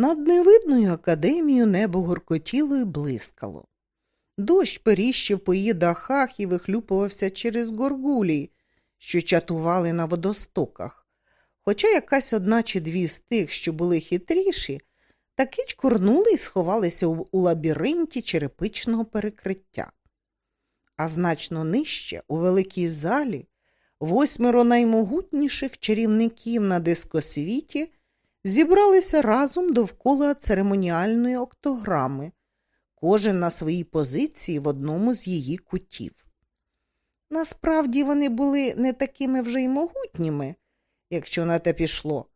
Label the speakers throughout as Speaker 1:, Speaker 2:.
Speaker 1: Над невидною академією небо гуркотіло і блискало. Дощ періщив по її дахах і вихлюпувався через горгулі, що чатували на водостоках. Хоча якась одна чи дві з тих, що були хитріші, таки чкурнули і сховалися у лабіринті черепичного перекриття. А значно нижче, у великій залі, восьмеро наймогутніших чарівників на дискосвіті зібралися разом довкола церемоніальної октограми, кожен на своїй позиції в одному з її кутів. Насправді вони були не такими вже й могутніми, якщо на те пішло,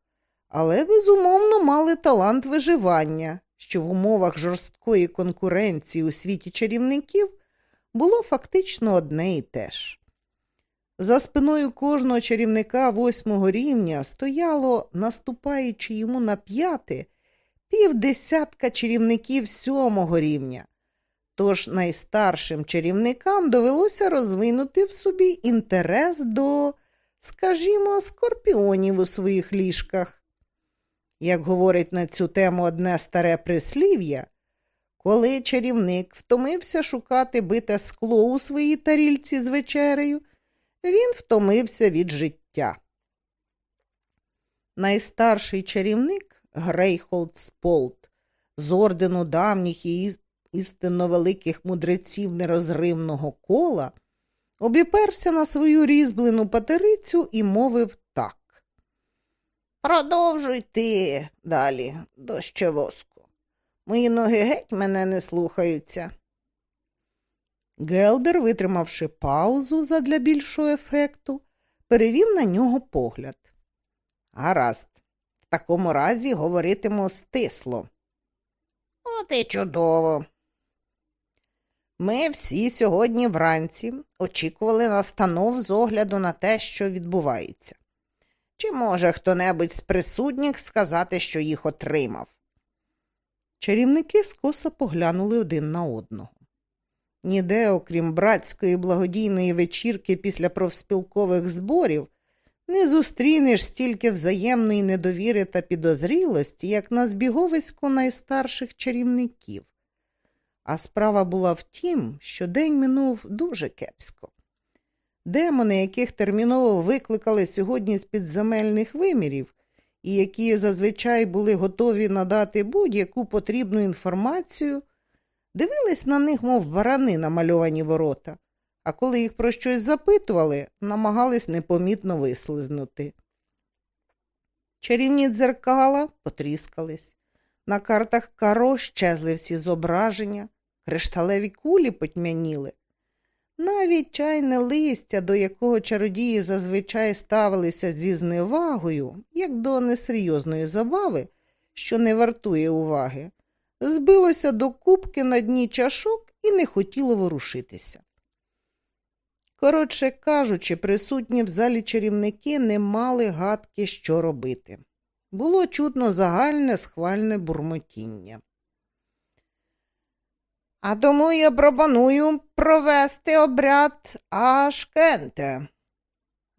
Speaker 1: але безумовно мали талант виживання, що в умовах жорсткої конкуренції у світі чарівників було фактично одне і те ж. За спиною кожного чарівника восьмого рівня стояло, наступаючи йому на п'яти, півдесятка чарівників сьомого рівня. Тож найстаршим чарівникам довелося розвинути в собі інтерес до, скажімо, скорпіонів у своїх ліжках. Як говорить на цю тему одне старе прислів'я, коли чарівник втомився шукати бите скло у своїй тарільці з вечерею, він втомився від життя. Найстарший чарівник Грейхолд Сполт з ордену давніх і істинно великих мудреців нерозривного кола, обіперся на свою різьблену патерицю і мовив так. Продовжуй ти далі, Дощевоску. Мої ноги геть мене не слухаються. Гелдер, витримавши паузу задля більшого ефекту, перевів на нього погляд. Гаразд, в такому разі говоритиму стисло. От і чудово. Ми всі сьогодні вранці очікували настанов з огляду на те, що відбувається. Чи може хто небудь з присутніх сказати, що їх отримав? Чарівники скоса поглянули один на одного. Ніде, окрім братської благодійної вечірки після профспілкових зборів, не зустрінеш стільки взаємної недовіри та підозрілості, як на збіговиську найстарших чарівників. А справа була в тім, що день минув дуже кепсько. Демони, яких терміново викликали сьогодні з підземельних вимірів, і які зазвичай були готові надати будь-яку потрібну інформацію, дивились на них, мов барани намальовані ворота, а коли їх про щось запитували, намагались непомітно вислизнути. Чарівні дзеркала потріскались. На картах каро щезли всі зображення, кришталеві кулі потьмяніли. Навіть чайне листя, до якого чародії зазвичай ставилися зі зневагою, як до несерйозної забави, що не вартує уваги, збилося до кубки на дні чашок і не хотіло ворушитися. Коротше кажучи, присутні в залі чарівники не мали гадки, що робити. Було чутно загальне схвальне бурмотіння. А тому я пропоную провести обряд Ашкенте,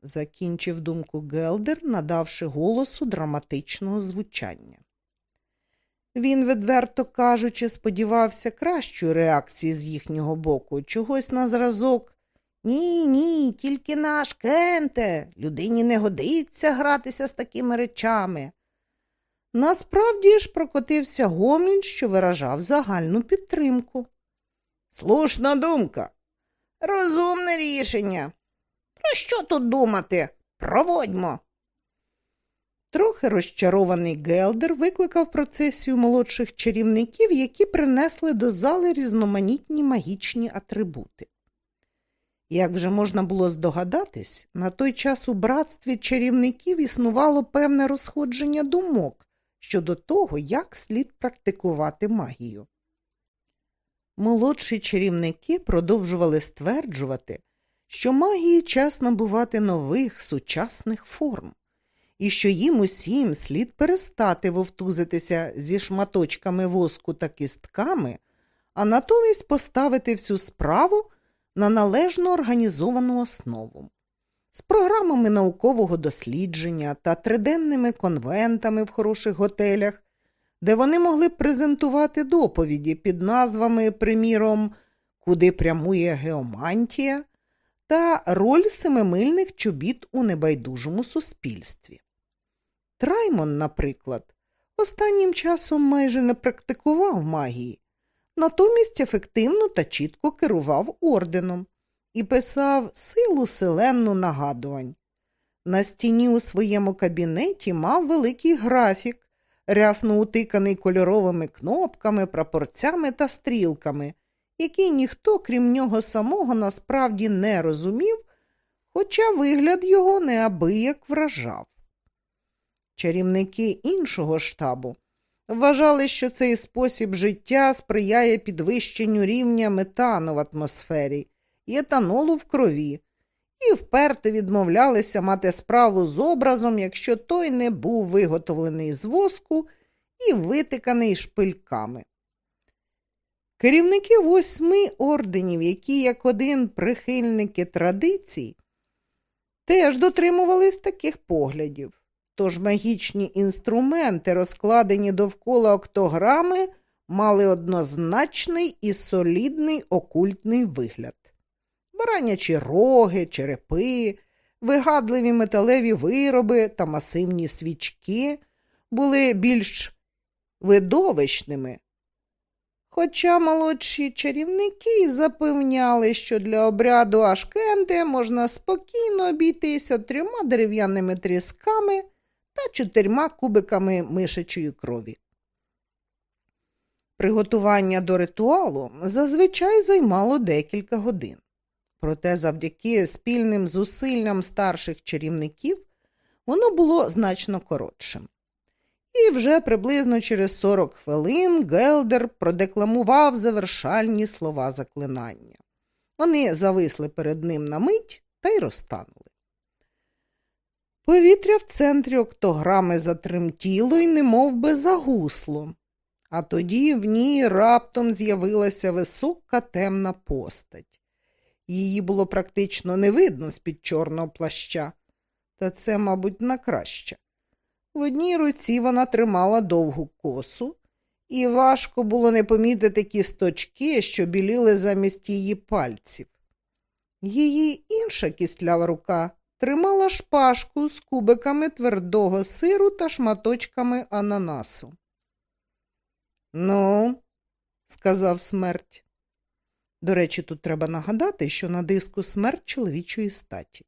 Speaker 1: закінчив думку Гелдер, надавши голосу драматичного звучання. Він, відверто кажучи, сподівався кращої реакції з їхнього боку, чогось на зразок. Ні, ні, тільки наш Кенте. Людині не годиться гратися з такими речами. Насправді ж прокотився гомін, що виражав загальну підтримку. Слушна думка. Розумне рішення. Про що тут думати? Проводьмо. Трохи розчарований Гелдер викликав процесію молодших чарівників, які принесли до зали різноманітні магічні атрибути. Як вже можна було здогадатись, на той час у братстві чарівників існувало певне розходження думок щодо того, як слід практикувати магію. Молодші чарівники продовжували стверджувати, що магії час набувати нових сучасних форм, і що їм усім слід перестати вовтузитися зі шматочками воску та кістками, а натомість поставити всю справу на належно організовану основу. З програмами наукового дослідження та триденними конвентами в хороших готелях де вони могли презентувати доповіді під назвами, приміром, Куди прямує геомантія та роль семимильних чобіт у небайдужому суспільстві. Траймон, наприклад, останнім часом майже не практикував магії, натомість ефективно та чітко керував орденом і писав силу селенну нагадувань. На стіні у своєму кабінеті мав великий графік, рясно утиканий кольоровими кнопками, прапорцями та стрілками, який ніхто, крім нього самого, насправді не розумів, хоча вигляд його неабияк вражав. Чарівники іншого штабу вважали, що цей спосіб життя сприяє підвищенню рівня метану в атмосфері і етанолу в крові, і вперто відмовлялися мати справу з образом, якщо той не був виготовлений з воску і витиканий шпильками. Керівники восьми орденів, які як один прихильники традицій, теж дотримувались таких поглядів. Тож магічні інструменти, розкладені довкола октограми, мали однозначний і солідний окультний вигляд. Баранячі роги, черепи, вигадливі металеві вироби та масивні свічки були більш видовищними. Хоча молодші чарівники запевняли, що для обряду Ашкенти можна спокійно обійтися трьома дерев'яними трісками та чотирма кубиками мишачої крові. Приготування до ритуалу зазвичай займало декілька годин. Проте завдяки спільним зусиллям старших чарівників воно було значно коротшим. І вже приблизно через 40 хвилин Гелдер продекламував завершальні слова заклинання. Вони зависли перед ним на мить та й розтанули. Повітря в центрі октограми затремтіло й немов би загусло, а тоді в ній раптом з'явилася висока темна постать. Її було практично не видно з-під чорного плаща, та це, мабуть, на краще. В одній руці вона тримала довгу косу, і важко було не помітити кісточки, що біліли замість її пальців. Її інша кістлява рука тримала шпажку з кубиками твердого сиру та шматочками ананасу. Ну, сказав смерть. До речі, тут треба нагадати, що на диску смерть чоловічої статі.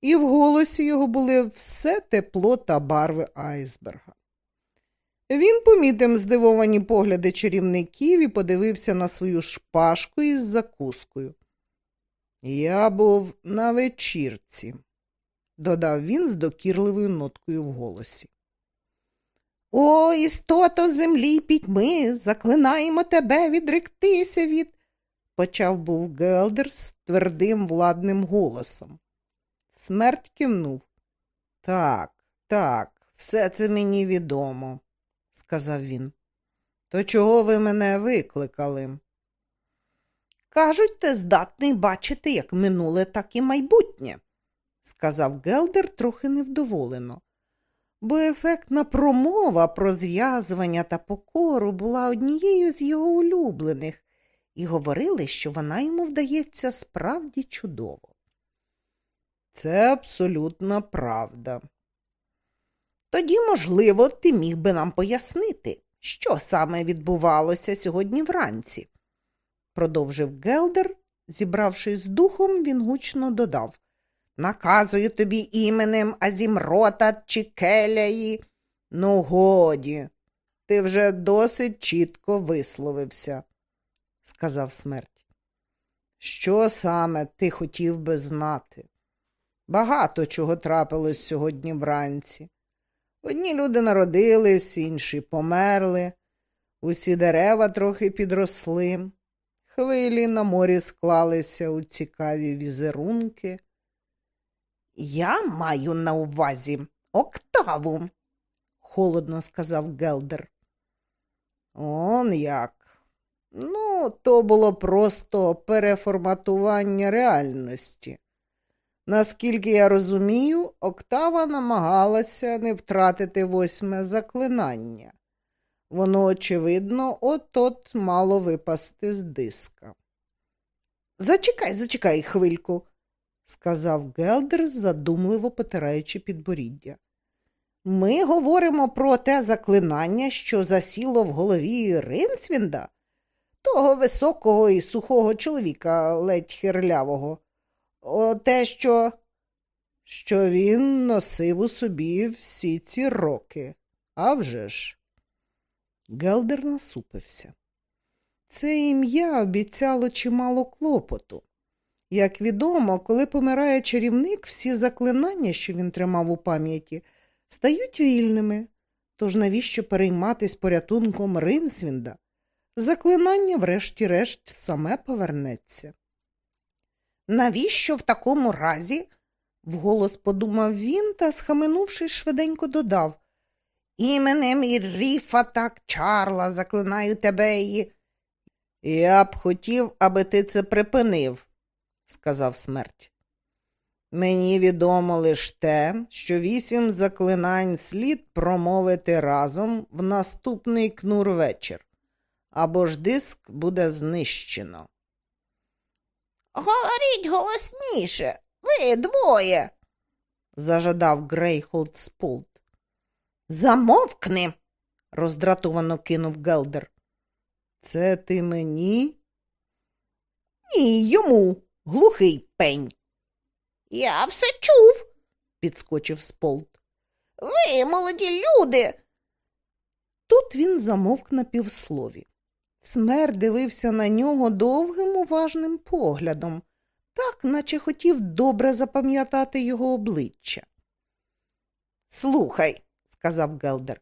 Speaker 1: І в голосі його були все тепло та барви айсберга. Він помітив здивовані погляди чарівників і подивився на свою шпажку із закускою. Я був на вечірці, додав він з докірливою ноткою в голосі. О, істото землі пітьми, заклинаємо тебе відректися від, почав був Гелдер з твердим владним голосом. Смерть кивнув. Так, так, все це мені відомо, сказав він. То чого ви мене викликали? Кажуть, ти здатний бачити як минуле, так і майбутнє, сказав Гелдер трохи невдоволено, бо ефектна промова про зв'язування та покору була однією з його улюблених, і говорили, що вона йому вдається справді чудово. Це абсолютна правда. Тоді, можливо, ти міг би нам пояснити, що саме відбувалося сьогодні вранці продовжив Гелдер, зібравшись з духом, він гучно додав. Наказую тобі іменем Азімрота чи Келяї. Ну, годі, ти вже досить чітко висловився, сказав смерть. Що саме ти хотів би знати? Багато чого трапилось сьогодні вранці. Одні люди народились, інші померли, усі дерева трохи підросли. Хвилі на морі склалися у цікаві візерунки. Я маю на увазі октаву, холодно сказав Гелдер. Он як. Ну, то було просто переформатування реальності. Наскільки я розумію, Октава намагалася не втратити восьме заклинання. Воно, очевидно, от-от мало випасти з диска. Зачекай, зачекай хвильку, сказав Гелдер, задумливо потираючи підборіддя. Ми говоримо про те заклинання, що засіло в голові Ринсвінда, того високого і сухого чоловіка, ледь хирлявого. О те, що що він носив у собі всі ці роки. А вже ж. Гелдер насупився. Це ім'я обіцяло чимало клопоту. Як відомо, коли помирає чарівник, всі заклинання, що він тримав у пам'яті, стають вільними. Тож навіщо перейматись порятунком Ринсвінда? Заклинання, врешті-решт, саме повернеться. Навіщо в такому разі? вголос подумав він та, схаменувшись, швиденько додав. Іменем Ірріфа так Чарла заклинаю тебе і. Я б хотів, аби ти це припинив, сказав смерть. Мені відомо лише те, що вісім заклинань слід промовити разом в наступний кнур вечір, або ж диск буде знищено. Говоріть голосніше, ви двоє, зажадав Грейхолд Сполт. Замовкни, роздратовано кинув Гелдер. Це ти мені? Ні, йому, глухий пень. Я все чув, підскочив Сполт. Ви, молоді люди. Тут він замовк на півслові. Смер дивився на нього довгим уважним поглядом, так наче хотів добре запам'ятати його обличчя. Слухай, сказав Гелдер,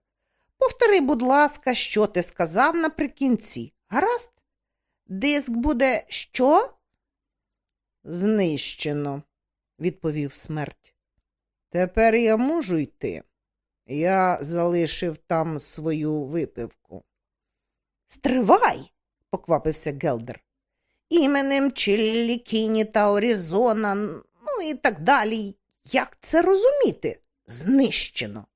Speaker 1: повтори, будь ласка, що ти сказав наприкінці. Гаразд? Диск буде що? Знищено, відповів смерть. Тепер я можу йти. Я залишив там свою випивку. Стривай, поквапився Гелдер. Іменем Челлікіні та Орізона, ну і так далі. Як це розуміти? Знищено.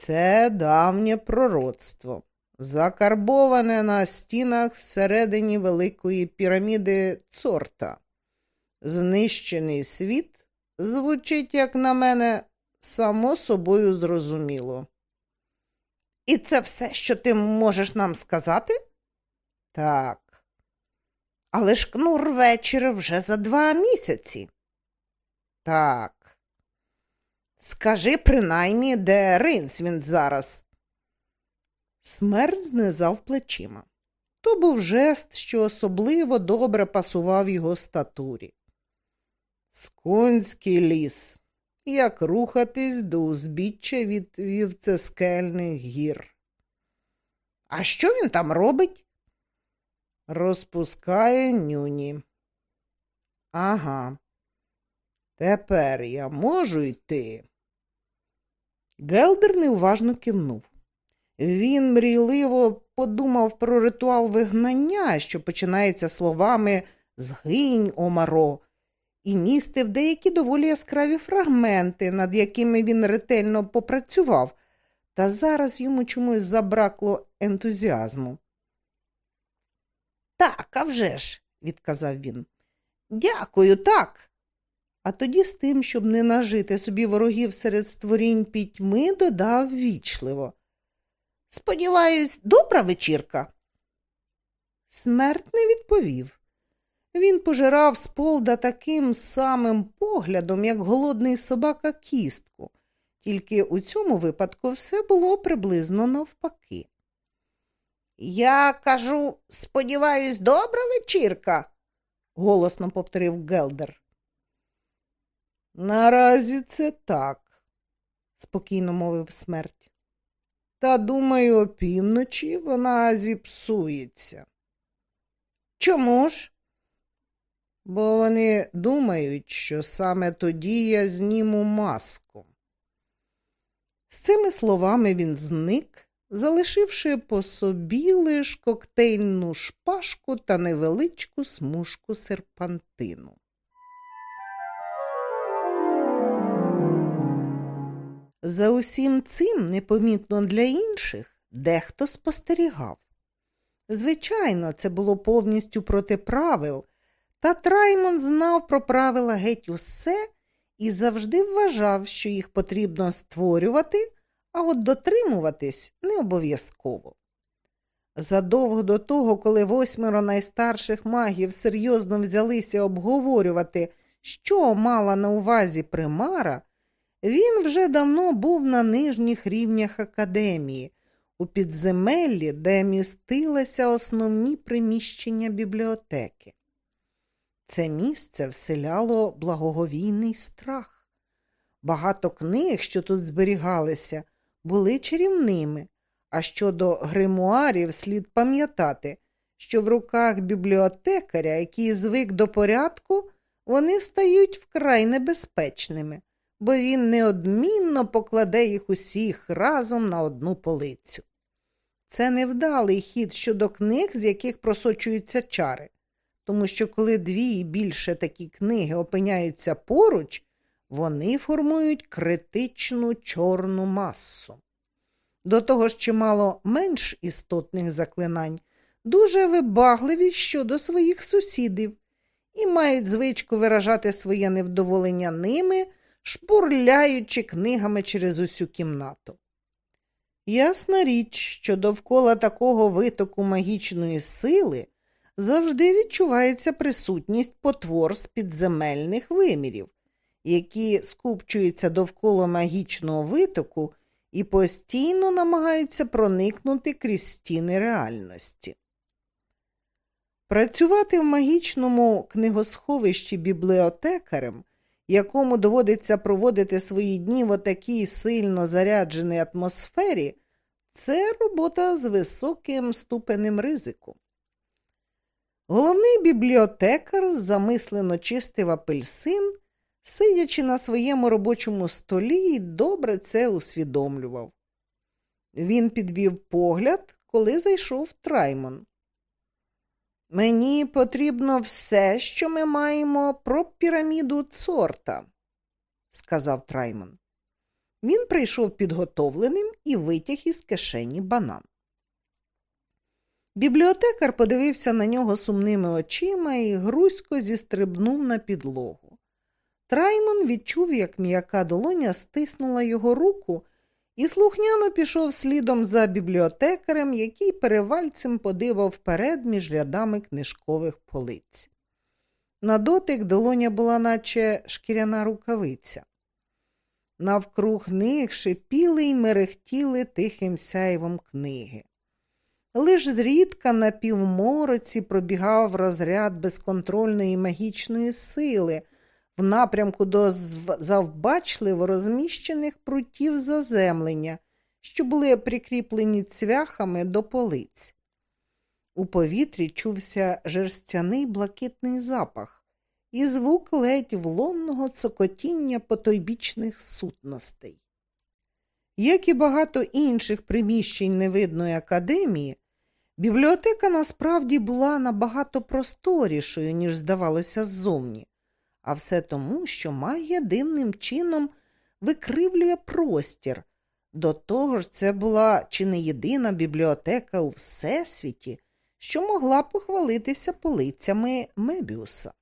Speaker 1: Це давнє пророцтво, закарбоване на стінах всередині великої піраміди цорта. Знищений світ звучить, як на мене, само собою зрозуміло. І це все, що ти можеш нам сказати? Так. Але ж кнур вечір вже за два місяці. Так. Скажи принаймні, де Ринсвінд зараз. Смерть знизав плечима. То був жест, що особливо добре пасував його статурі. Скунський ліс, як рухатись до узбіччя від вівцескельних гір. А що він там робить? Розпускає нюні. Ага. Тепер я можу йти. Гелдер неуважно кивнув. Він мрійливо подумав про ритуал вигнання, що починається словами Згинь, Омаро, і містив деякі доволі яскраві фрагменти, над якими він ретельно попрацював, та зараз йому чомусь забракло ентузіазму. Так, а вже ж, відказав він. Дякую, так. А тоді з тим, щоб не нажити собі ворогів серед створінь пітьми, додав вічливо. Сподіваюсь, добра вечірка. Смерть не відповів. Він пожирав сполда таким самим поглядом, як голодний собака кістку, тільки у цьому випадку все було приблизно навпаки. Я кажу, сподіваюсь, добра вечірка, голосно повторив Гелдер. Наразі це так, спокійно мовив смерть. Та, думаю, опівночі вона зіпсується. Чому ж? Бо вони думають, що саме тоді я зніму маску. З цими словами він зник, залишивши по собі лиш коктейльну шпажку та невеличку смужку серпантину. За усім цим, непомітно для інших, дехто спостерігав. Звичайно, це було повністю проти правил, та Траймон знав про правила геть усе і завжди вважав, що їх потрібно створювати, а от дотримуватись не обов'язково. Задовго до того, коли восьмеро найстарших магів серйозно взялися обговорювати, що мала на увазі примара, він вже давно був на нижніх рівнях академії, у підземеллі, де містилися основні приміщення бібліотеки. Це місце вселяло благоговійний страх. Багато книг, що тут зберігалися, були чарівними, а щодо гримуарів слід пам'ятати, що в руках бібліотекаря, який звик до порядку, вони стають вкрай небезпечними, бо він неодмінно покладе їх усіх разом на одну полицю. Це невдалий хід щодо книг, з яких просочуються чари, тому що коли дві і більше такі книги опиняються поруч, вони формують критичну чорну масу. До того ж чимало менш істотних заклинань, дуже вибагливі щодо своїх сусідів і мають звичку виражати своє невдоволення ними, шпурляючи книгами через усю кімнату. Ясна річ, що довкола такого витоку магічної сили завжди відчувається присутність потвор з підземельних вимірів, які скупчуються довкола магічного витоку і постійно намагаються проникнути крізь стіни реальності. Працювати в магічному книгосховищі бібліотекарем, якому доводиться проводити свої дні в отакій сильно зарядженій атмосфері, це робота з високим ступенем ризику. Головний бібліотекар замислено чистив апельсин, сидячи на своєму робочому столі, і добре це усвідомлював. Він підвів погляд, коли зайшов Траймон. Мені потрібно все, що ми маємо про піраміду цорта, сказав Траймон. Він прийшов підготовленим і витяг із кишені банан. Бібліотекар подивився на нього сумними очима і грузько зістрибнув на підлогу. Траймон відчув, як м'яка долоня стиснула його руку і слухняно пішов слідом за бібліотекарем, який перевальцем подивав вперед між рядами книжкових полиць. На дотик долоня була, наче шкіряна рукавиця. Навкруг них шипіли й мерехтіли тихим сяйвом книги. Лиш зрідка на півмороці пробігав розряд безконтрольної магічної сили в напрямку до завбачливо розміщених прутів заземлення, що були прикріплені цвяхами до полиць. У повітрі чувся жерстяний блакитний запах і звук ледь вломного цокотіння потойбічних сутностей. Як і багато інших приміщень невидної академії, бібліотека насправді була набагато просторішою, ніж здавалося ззовні, а все тому, що магія дивним чином викривлює простір. До того ж, це була чи не єдина бібліотека у всесвіті, що могла похвалитися полицями Мебіуса.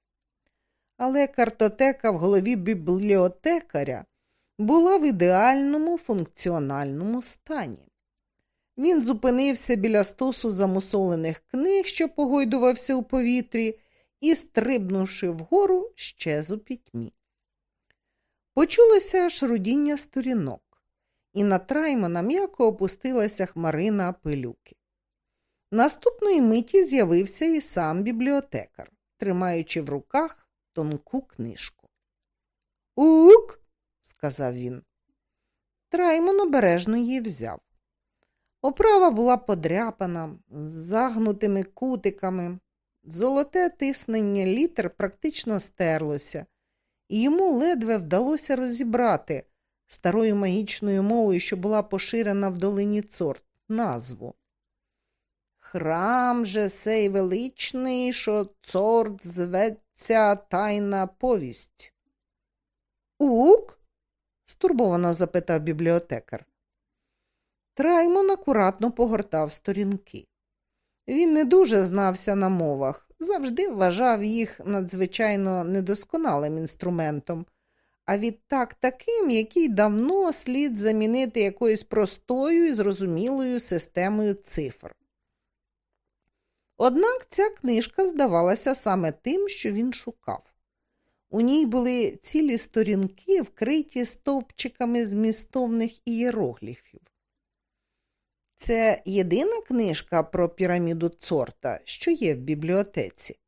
Speaker 1: Але картотека в голові бібліотекаря була в ідеальному функціональному стані. Він зупинився біля стосу замусолених книг, що погойдувався у повітрі, і, стрибнувши вгору, щез у пітьмі. Почулося шрудіння сторінок, і на траймона м'яко опустилася хмарина пилюки. Наступної миті з'явився і сам бібліотекар, тримаючи в руках тонку книжку. Ук сказав він. Траймон обережно її взяв. Оправа була подряпана, з загнутими кутиками. Золоте тиснення літер практично стерлося, і йому ледве вдалося розібрати старою магічною мовою, що була поширена в долині цорт, назву. Храм же сей величний, що цорт зветься тайна повість. Ук? стурбовано запитав бібліотекар. Траймон акуратно погортав сторінки. Він не дуже знався на мовах, завжди вважав їх надзвичайно недосконалим інструментом, а відтак таким, який давно слід замінити якоюсь простою і зрозумілою системою цифр. Однак ця книжка здавалася саме тим, що він шукав. У ній були цілі сторінки, вкриті стовпчиками змістовних ієрогліфів. Це єдина книжка про піраміду цорта, що є в бібліотеці?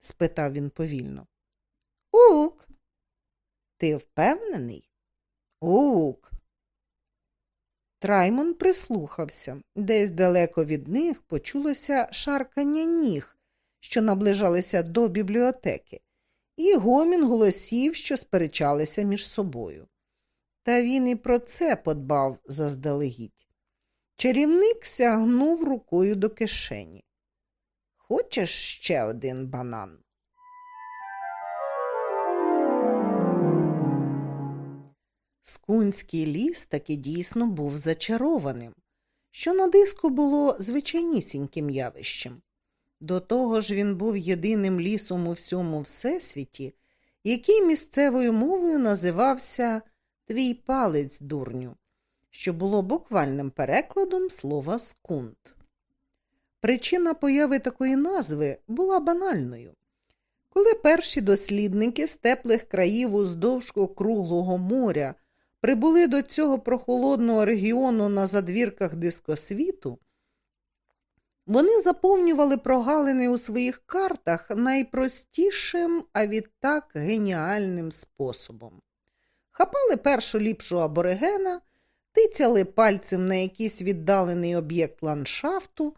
Speaker 1: спитав він повільно. Ук. Ти впевнений? Ук. Траймон прислухався. Десь далеко від них почулося шаркання ніг, що наближалися до бібліотеки, і гомін голосів, що сперечалися між собою. Та він і про це подбав заздалегідь. Чарівник сягнув рукою до кишені. Хочеш ще один банан? Скунський ліс таки дійсно був зачарованим, що на диску було звичайнісіньким явищем. До того ж він був єдиним лісом у всьому всесвіті, який місцевою мовою називався Твій палець, дурню, що було буквальним перекладом слова скунт. Причина появи такої назви була банальною. Коли перші дослідники з теплих країв уздовж округлого моря прибули до цього прохолодного регіону на задвірках дискосвіту, вони заповнювали прогалини у своїх картах найпростішим, а відтак геніальним способом. Хапали першу ліпшу аборигена, тицяли пальцем на якийсь віддалений об'єкт ландшафту,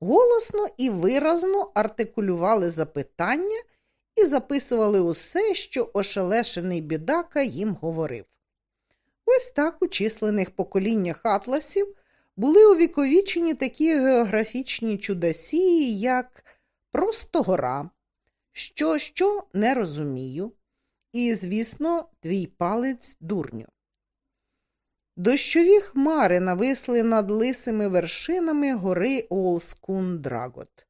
Speaker 1: голосно і виразно артикулювали запитання і записували усе, що ошелешений бідака їм говорив. Ось так у численних поколіннях атласів були увіковічені такі географічні чудосії, як просто гора, що, що не розумію, і, звісно, твій палець дурню. Дощові хмари нависли над лисими вершинами гори Олскун-Драгот.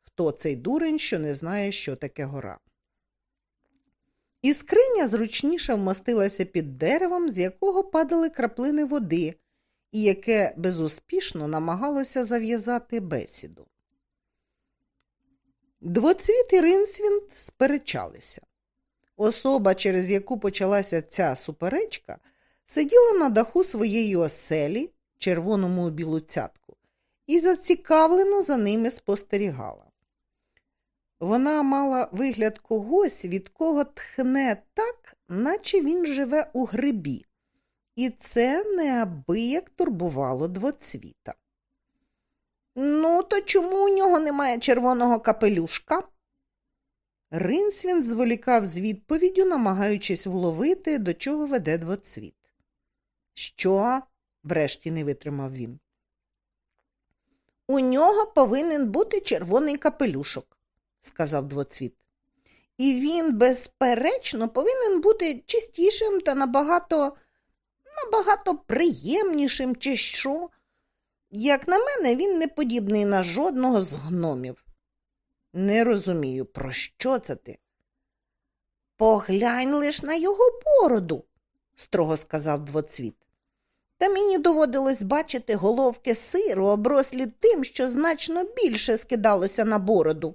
Speaker 1: Хто цей дурень, що не знає, що таке гора? І скриня зручніше вмостилася під деревом, з якого падали краплини води, і яке безуспішно намагалося зав'язати бесіду. Двоцвіт і Ринсвінд сперечалися. Особа, через яку почалася ця суперечка, сиділа на даху своєї оселі, червоному білу цятку, і зацікавлено за ними спостерігала. Вона мала вигляд когось, від кого тхне так, наче він живе у грибі, і це неабияк турбувало двоцвіта. Ну, то чому у нього немає червоного капелюшка? Ринсвін зволікав з відповіддю, намагаючись вловити, до чого веде двоцвіт. Що? врешті не витримав він. У нього повинен бути червоний капелюшок сказав двоцвіт. І він, безперечно, повинен бути чистішим та набагато, набагато приємнішим, чи що. Як на мене, він не подібний на жодного з гномів. Не розумію, про що це ти? Поглянь лиш на його бороду, строго сказав двоцвіт. Та мені доводилось бачити головки сиру, оброслі тим, що значно більше скидалося на бороду.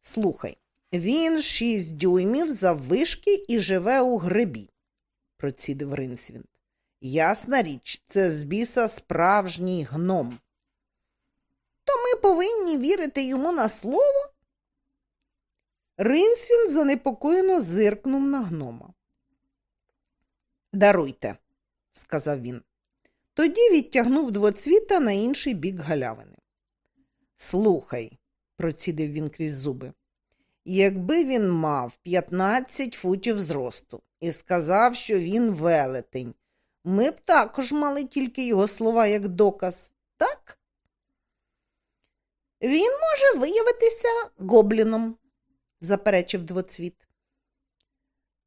Speaker 1: Слухай, він шість дюймів заввишки і живе у грибі, процідив Ринсвінд. Ясна річ, це з біса справжній гном. То ми повинні вірити йому на слово? Ринсвін занепокоєно зиркнув на гнома. Даруйте, сказав він. Тоді відтягнув двоцвіта на інший бік галявини. Слухай, процідив він крізь зуби. Якби він мав 15 футів зросту і сказав, що він велетень, ми б також мали тільки його слова як доказ, так? Він може виявитися гобліном, заперечив двоцвіт.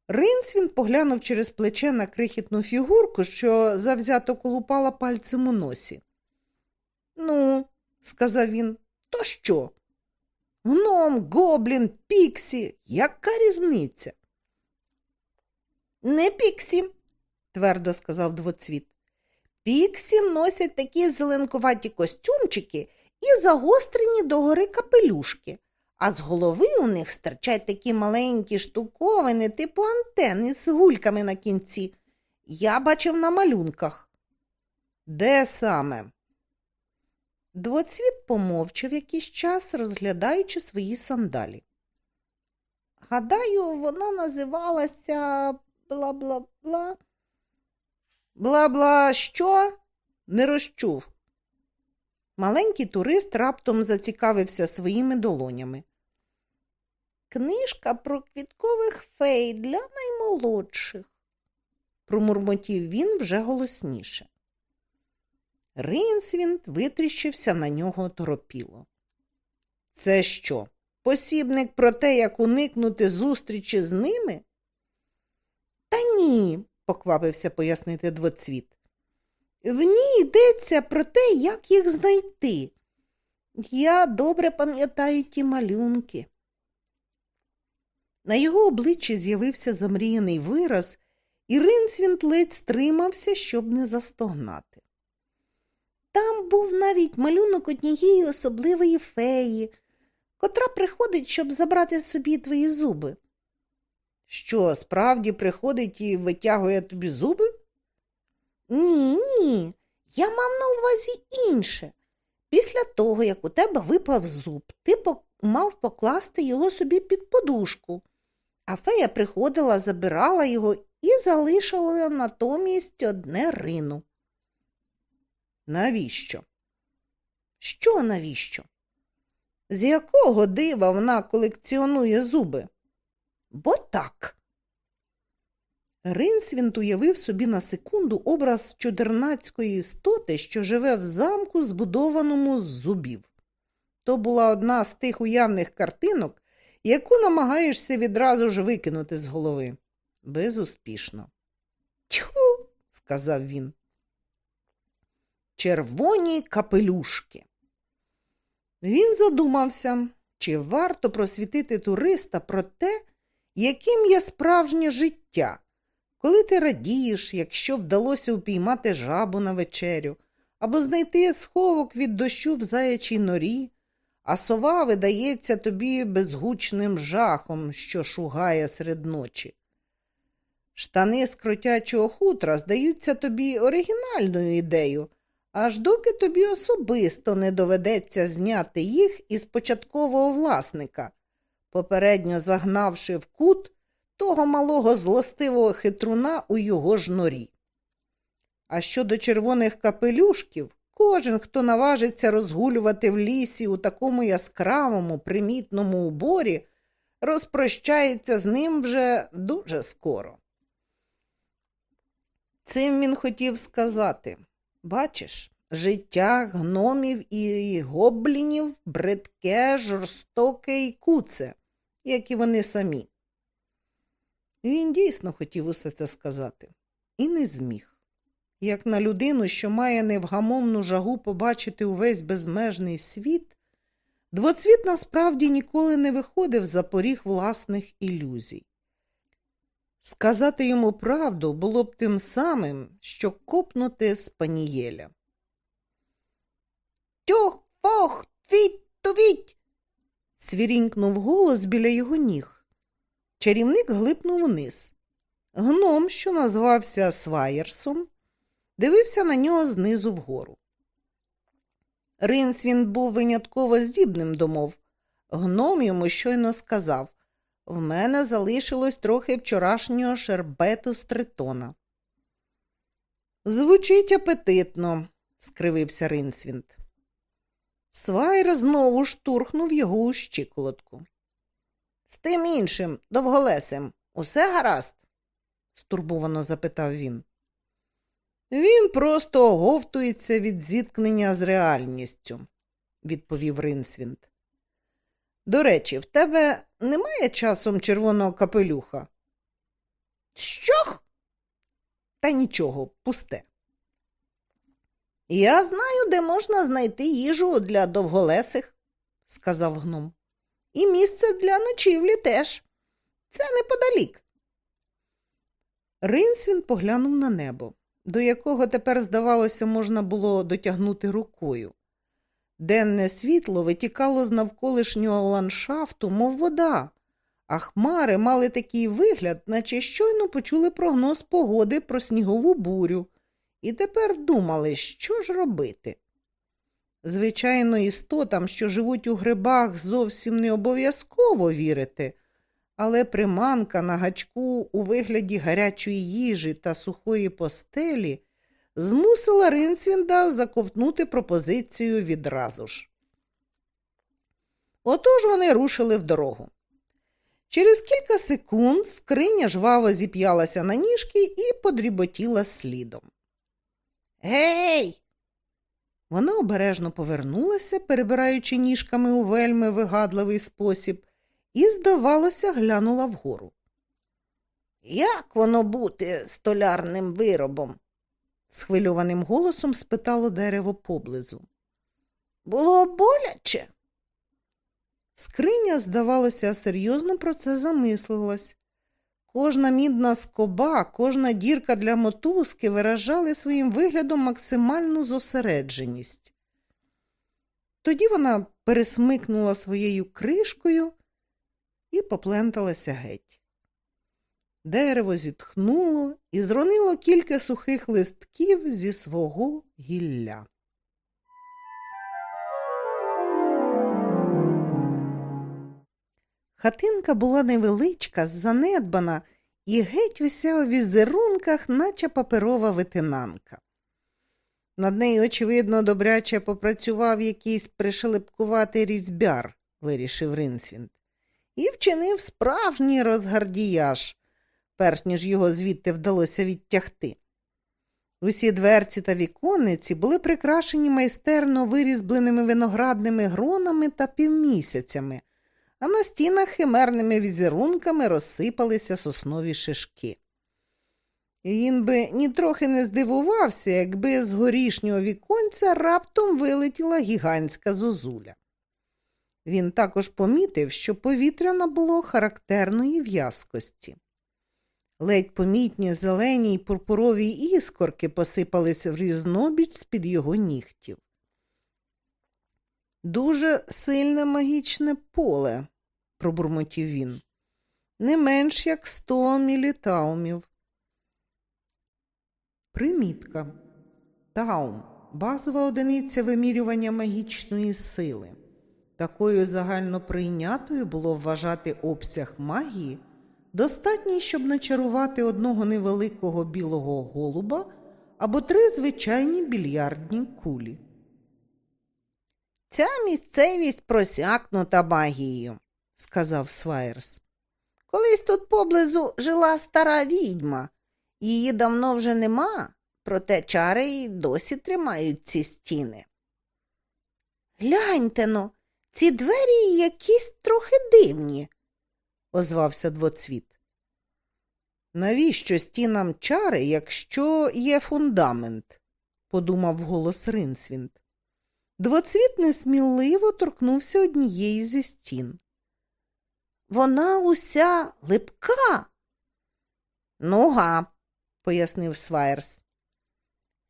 Speaker 1: Ринсвін поглянув через плече на крихітну фігурку, що завзято колупала пальцем у носі. Ну, сказав він, то що? Гном, гоблін, піксі, яка різниця? Не піксі, твердо сказав двоцвіт. Піксі носять такі зеленкуваті костюмчики і загострені догори капелюшки, а з голови у них стирчать такі маленькі штуковини, типу антен із гульками на кінці. Я бачив на малюнках. Де саме? Двоцвіт помовчав якийсь час, розглядаючи свої сандалі. Гадаю, вона називалася бла бла бла. Бла бла що? Не розчув. Маленький турист раптом зацікавився своїми долонями. Книжка про квіткових фей для наймолодших, промурмотів він вже голосніше. Ринсвінд витріщився на нього торопіло. Це що? Посібник про те, як уникнути зустрічі з ними? Та ні, поквапився пояснити двоцвіт. В ній йдеться про те, як їх знайти. Я добре пам'ятаю ті малюнки. На його обличчі з'явився замріяний вираз, і Ринсвінт ледь стримався, щоб не застогнати. Там був навіть малюнок однієї особливої феї, котра приходить, щоб забрати собі твої зуби. Що, справді приходить і витягує тобі зуби? Ні, ні, я мав на увазі інше. Після того, як у тебе випав зуб, ти мав покласти його собі під подушку, а фея приходила, забирала його і залишила натомість одне рину. Навіщо? Що навіщо? З якого дива вона колекціонує зуби? Бо так. Ринсвінт уявив собі на секунду образ чудернацької істоти, що живе в замку, збудованому з зубів. То була одна з тих уявних картинок, яку намагаєшся відразу ж викинути з голови. Безуспішно. Тьху, сказав він. Червоні капелюшки. Він задумався, чи варто просвітити туриста про те, яким є справжнє життя, коли ти радієш, якщо вдалося упіймати жабу на вечерю, або знайти сховок від дощу в заячій норі, а сова видається тобі безгучним жахом, що шугає серед ночі. Штани з кротячого хутра здаються тобі оригінальною ідеєю, аж доки тобі особисто не доведеться зняти їх із початкового власника, попередньо загнавши в кут того малого злостивого хитруна у його ж норі. А щодо червоних капелюшків, кожен, хто наважиться розгулювати в лісі у такому яскравому, примітному уборі, розпрощається з ним вже дуже скоро. Цим він хотів сказати бачиш, життя гномів і гоблінів бридке, жорстоке і куце, як і вони самі. Він дійсно хотів усе це сказати, і не зміг. Як на людину, що має невгамовну жагу побачити увесь безмежний світ, двоцвіт насправді ніколи не виходив за поріг власних ілюзій. Сказати йому правду було б тим самим, що копнути спанієля. Тьох, фох, твіть, тувіть. цвірінькнув голос біля його ніг. Чарівник глипнув униз. Гном, що назвався Сваєрсом, дивився на нього знизу вгору. Ринсвін був винятково здібним до мов. Гном йому щойно сказав в мене залишилось трохи вчорашнього шербету з тритона. Звучить апетитно, скривився Ринсвінд. Свайр знову штурхнув його у щиколотку. З тим іншим, довголесим, усе гаразд? стурбовано запитав він. Він просто оговтується від зіткнення з реальністю, відповів Ринсвінд. До речі, в тебе немає часом червоного капелюха? Що? Та нічого, пусте. Я знаю, де можна знайти їжу для довголесих, сказав гном. І місце для ночівлі теж. Це неподалік. Ринсвін поглянув на небо, до якого тепер, здавалося, можна було дотягнути рукою. Денне світло витікало з навколишнього ландшафту, мов вода, а хмари мали такий вигляд, наче щойно почули прогноз погоди про снігову бурю, і тепер думали, що ж робити. Звичайно, істотам, що живуть у грибах, зовсім не обов'язково вірити, але приманка на гачку у вигляді гарячої їжі та сухої постелі змусила Ринсвінда заковтнути пропозицію відразу ж. Отож вони рушили в дорогу. Через кілька секунд скриня жваво зіп'ялася на ніжки і подріботіла слідом. Гей! Вона обережно повернулася, перебираючи ніжками у вельми вигадливий спосіб, і, здавалося, глянула вгору. Як воно бути столярним виробом? схвильованим голосом спитало дерево поблизу. Було боляче. Скриня, здавалося, серйозно про це замислилась. Кожна мідна скоба, кожна дірка для мотузки виражали своїм виглядом максимальну зосередженість. Тоді вона пересмикнула своєю кришкою і попленталася геть. Дерево зітхнуло і зронило кілька сухих листків зі свого гілля. Хатинка була невеличка, занедбана і геть уся у візерунках, наче паперова витинанка. Над нею, очевидно, добряче попрацював якийсь пришелепкуватий різьбяр, вирішив Ринсвінд, і вчинив справжній розгардіяж, перш ніж його звідти вдалося відтягти. Усі дверці та віконниці були прикрашені майстерно вирізбленими виноградними гронами та півмісяцями а на стінах химерними візерунками розсипалися соснові шишки. Він би нітрохи не здивувався, якби з горішнього віконця раптом вилетіла гігантська зозуля. Він також помітив, що повітря набуло характерної в'язкості. Ледь помітні зелені й пурпурові іскорки посипались в різнобіч з-під його нігтів. Дуже сильне магічне поле, пробурмотів він. Не менш як сто мілітаумів. Примітка. Таум базова одиниця вимірювання магічної сили. Такою загальноприйнятою було вважати обсяг магії, достатній, щоб начарувати одного невеликого білого голуба або три звичайні більярдні кулі. Ця місцевість просякнута магією сказав Свайерс. Колись тут поблизу жила стара відьма. Її давно вже нема, проте чари й досі тримають ці стіни. Гляньте но, ці двері якісь трохи дивні, озвався двоцвіт. Навіщо стінам чари, якщо є фундамент? подумав голос Ринсвінд. Двоцвіт несміливо торкнувся однієї зі стін. Вона уся липка. Нуга, пояснив Свайерс.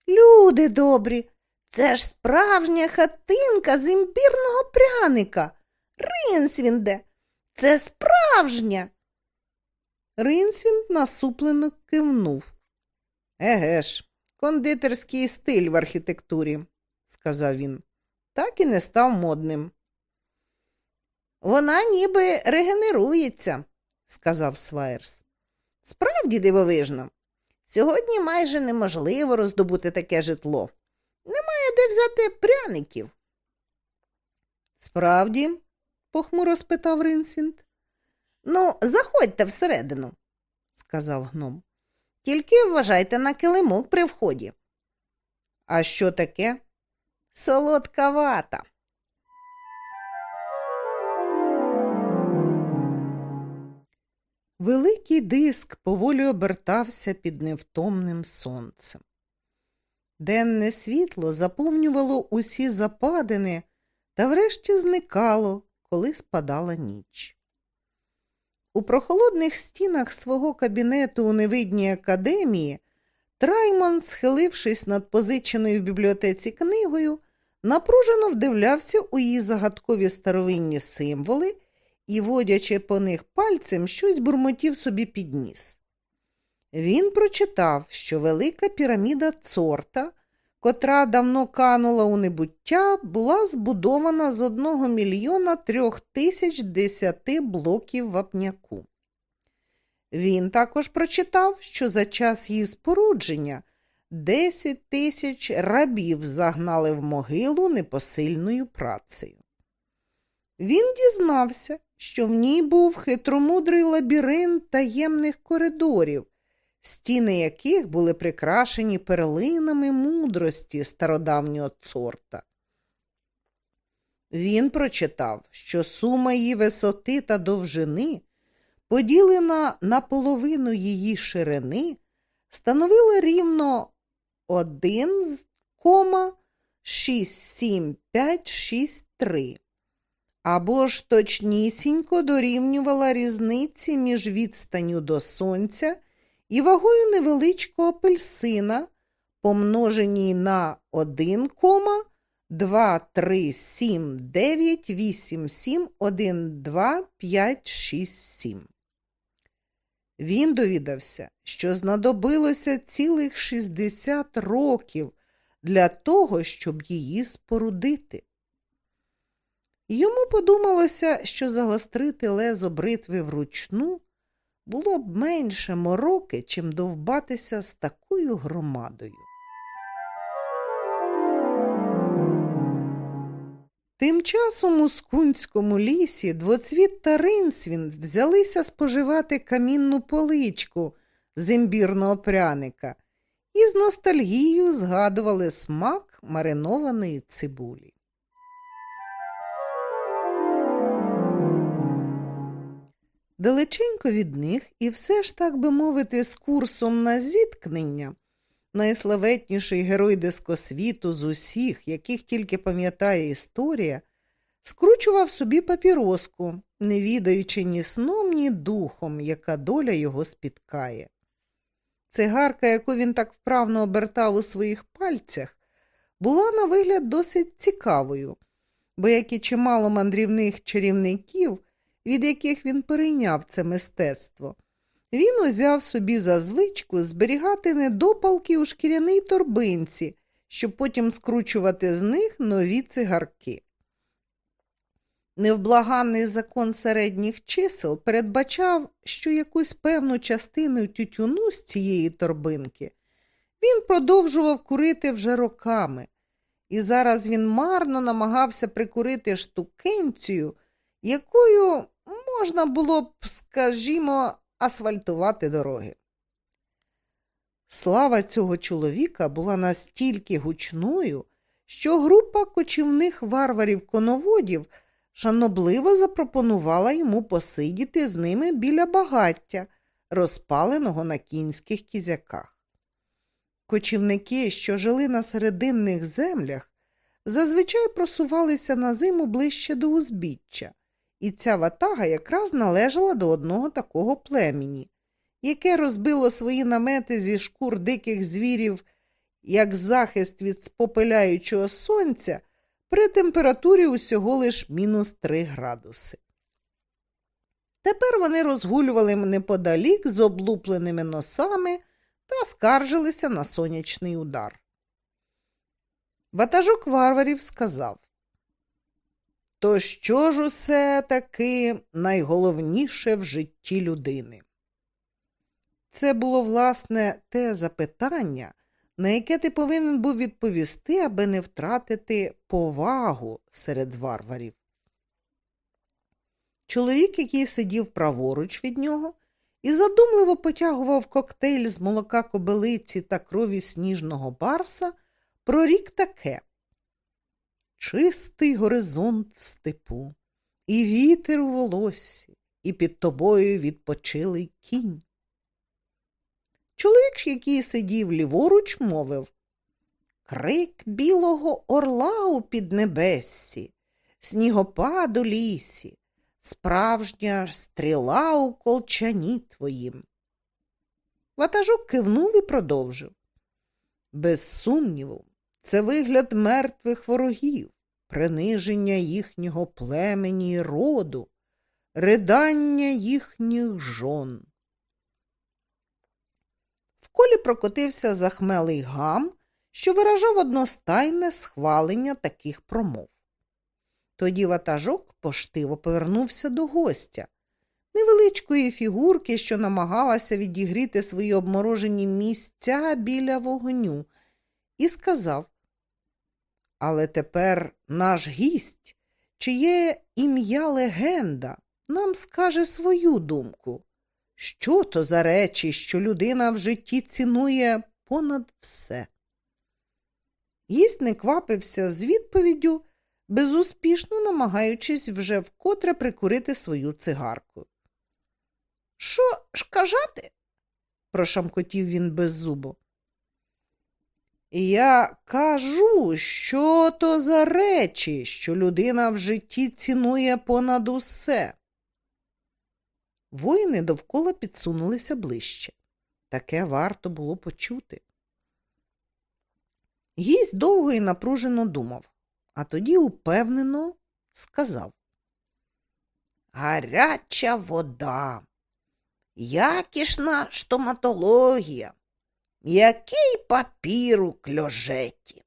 Speaker 1: Люди добрі, це ж справжня хатинка з імбірного пряника. Ринсвінде, це справжня. Ринсвінд насуплено кивнув. Еге ж, кондитерський стиль в архітектурі, сказав він, так і не став модним. Вона ніби регенерується, сказав Свайерс. Справді дивовижно. Сьогодні майже неможливо роздобути таке житло. Немає де взяти пряників. Справді? похмуро спитав Ринсвінд. Ну, заходьте всередину, сказав гном. Тільки вважайте на килимок при вході. А що таке? Солодка вата. Великий диск поволі обертався під невтомним сонцем. Денне світло заповнювало усі западини та врешті зникало, коли спадала ніч. У прохолодних стінах свого кабінету у невидній академії Трайман, схилившись над позиченою в бібліотеці книгою, напружено вдивлявся у її загадкові старовинні символи і, водячи по них пальцем, щось бурмотів собі під ніс. Він прочитав, що велика піраміда цорта, котра давно канула у небуття, була збудована з одного мільйона трьох тисяч десяти блоків вапняку. Він також прочитав, що за час її спорудження десять тисяч рабів загнали в могилу непосильною працею. Він дізнався, що в ній був хитромудрий лабіринт таємних коридорів, стіни яких були прикрашені перлинами мудрості стародавнього цорта. Він прочитав, що сума її висоти та довжини, поділена на половину її ширини, становила рівно 1,67563 або ж точнісінько дорівнювала різниці між відстанню до сонця і вагою невеличкого апельсина, помноженій на 1, 2, 3, 7, 9, 8, 7, 1, 2, 5, 6, 7. Він довідався, що знадобилося цілих 60 років для того, щоб її спорудити. Йому подумалося, що загострити лезо бритви вручну було б менше мороки, чим довбатися з такою громадою. Тим часом у скунському лісі двоцвіт та ринсвін взялися споживати камінну поличку з імбірного пряника і з ностальгією згадували смак маринованої цибулі. Далеченько від них, і все ж, так би мовити, з курсом на зіткнення, найславетніший герой дискосвіту з усіх, яких тільки пам'ятає історія, скручував собі папіроску, не відаючи ні сном, ні духом, яка доля його спіткає. Цигарка, яку він так вправно обертав у своїх пальцях, була на вигляд досить цікавою, бо як і чимало мандрівних чарівників від яких він перейняв це мистецтво. Він узяв собі за звичку зберігати недопалки у шкіряній торбинці, щоб потім скручувати з них нові цигарки. Невблаганний закон середніх чисел передбачав, що якусь певну частину тютюну з цієї торбинки він продовжував курити вже роками, і зараз він марно намагався прикурити штукенцію, якою можна було б, скажімо, асфальтувати дороги. Слава цього чоловіка була настільки гучною, що група кочівних варварів-коноводів шанобливо запропонувала йому посидіти з ними біля багаття, розпаленого на кінських кізяках. Кочівники, що жили на серединних землях, зазвичай просувалися на зиму ближче до узбіччя і ця ватага якраз належала до одного такого племені, яке розбило свої намети зі шкур диких звірів як захист від спопиляючого сонця при температурі усього лиш мінус 3 градуси. Тепер вони розгулювали неподалік з облупленими носами та скаржилися на сонячний удар. Ватажок варварів сказав то що ж усе таки найголовніше в житті людини? Це було, власне, те запитання, на яке ти повинен був відповісти, аби не втратити повагу серед варварів. Чоловік, який сидів праворуч від нього, і задумливо потягував коктейль з молока кобилиці та крові сніжного барса, прорік таке чистий горизонт в степу, і вітер у волоссі, і під тобою відпочилий кінь. Чоловік, який сидів ліворуч, мовив Крик білого орла у піднебессі, снігопад у лісі, справжня стріла у колчані твоїм. Ватажок кивнув і продовжив. Без сумніву, це вигляд мертвих ворогів, приниження їхнього племені й роду, ридання їхніх жон. В колі прокотився захмелий гам, що виражав одностайне схвалення таких промов. Тоді ватажок поштиво повернувся до гостя, невеличкої фігурки, що намагалася відігріти свої обморожені місця біля вогню, і сказав Але тепер наш гість, чиє ім'я легенда, нам скаже свою думку. Що то за речі, що людина в житті цінує понад все? Гість не квапився з відповіддю, безуспішно намагаючись вже вкотре прикурити свою цигарку. Що ж кажати? прошамкотів він беззубо. Я кажу, що то за речі, що людина в житті цінує понад усе. Воїни довкола підсунулися ближче. Таке варто було почути. Гість довго і напружено думав, а тоді упевнено сказав Гаряча вода, якісна стоматологія, який папір у кльожеті.